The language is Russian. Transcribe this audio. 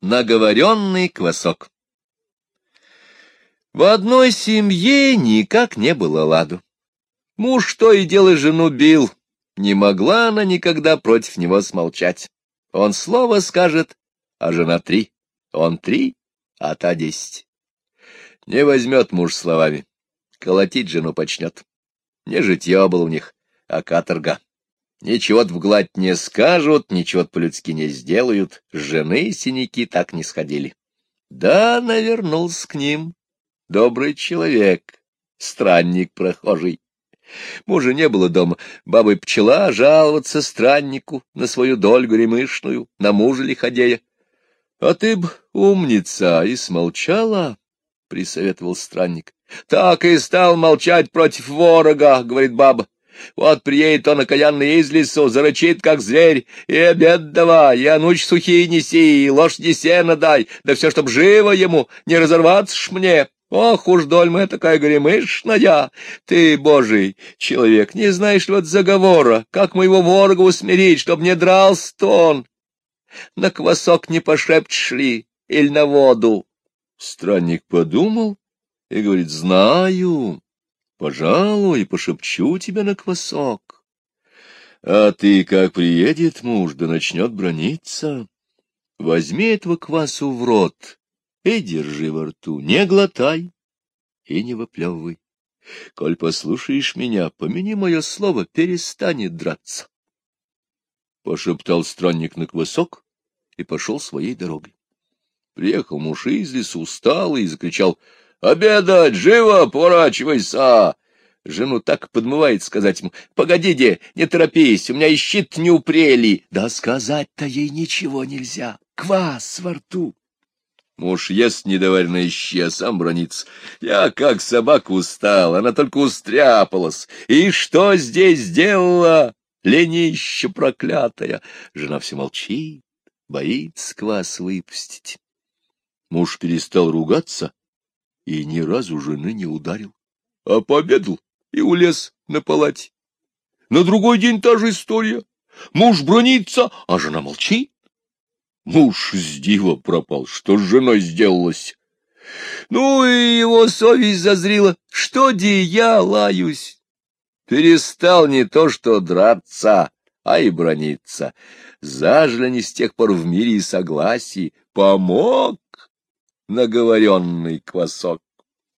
Наговоренный квасок. В одной семье никак не было ладу. Муж то и дело жену бил, не могла она никогда против него смолчать. Он слово скажет, а жена три. Он три, а та десять. Не возьмет муж словами, колотить жену почнет. Не житье было у них, а каторга. Ничего-то в гладь не скажут, ничего-то по-людски не сделают, жены синяки так не сходили. Да, навернулся к ним добрый человек, странник прохожий. Мужа не было дома, бабы пчела жаловаться страннику на свою долю гремышную, на мужа лиходея. — А ты б умница и смолчала, — присоветовал странник. — Так и стал молчать против ворога, — говорит баба. Вот приедет он окаянный из лесу, зарычит, как зверь, и обед давай, и ануч сухие неси, и лошади сено дай, да все, чтоб живо ему, не разорваться ж мне. Ох уж, доль мы такая горемышная! Ты, божий человек, не знаешь вот заговора, как моего ворога усмирить, чтоб не дрался-то он? На квасок не пошепчешь ли, или на воду? Странник подумал и говорит, знаю. Пожалуй, пошепчу тебя на квасок. А ты, как приедет муж, да начнет брониться, возьми этого квасу в рот и держи во рту, не глотай и не выплевывай. Коль послушаешь меня, помяни мое слово, перестанет драться. Пошептал странник на квасок и пошел своей дорогой. Приехал муж из лесу, устал и закричал — Обедать! Живо! Поворачивайся!» Жену так подмывает сказать ему, «Погоди, де, не торопись, у меня и щит не упрели». Да сказать-то ей ничего нельзя, квас во рту. Муж ест недоваренное щи, а сам бронится. Я как собака устал, она только устряпалась. И что здесь сделала, ленища проклятая? Жена все молчит, боится квас выпустить. Муж перестал ругаться и ни разу жены не ударил, а пообедал и улез на палате. На другой день та же история. Муж бронится, а жена молчит. Муж с дива пропал, что с женой сделалось. Ну и его совесть зазрила. Что де я лаюсь? Перестал не то что драться, а и брониться. Зажили они с тех пор в мире и согласии. Помог наговоренный квасок.